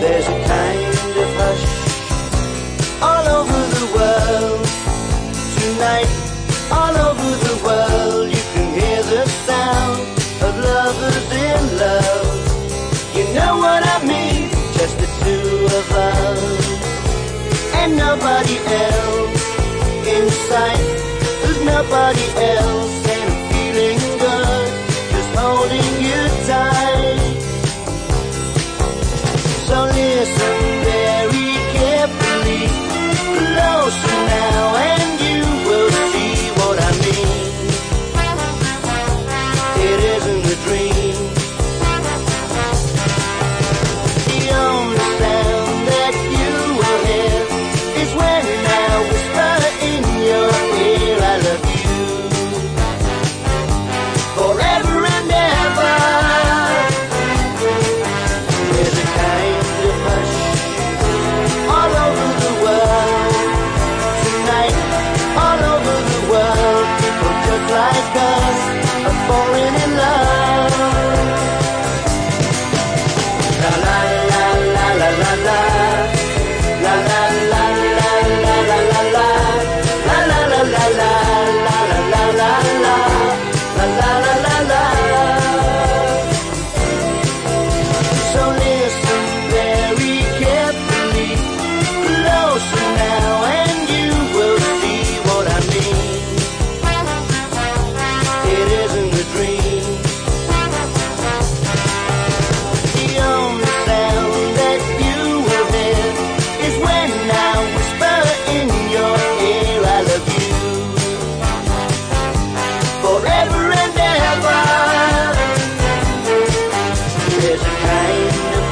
There's a kind of hush all over the world tonight. All over the world, you can hear the sound of lovers in love. You know what I mean? Just the two of us and nobody else in sight. There's nobody else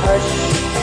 hush.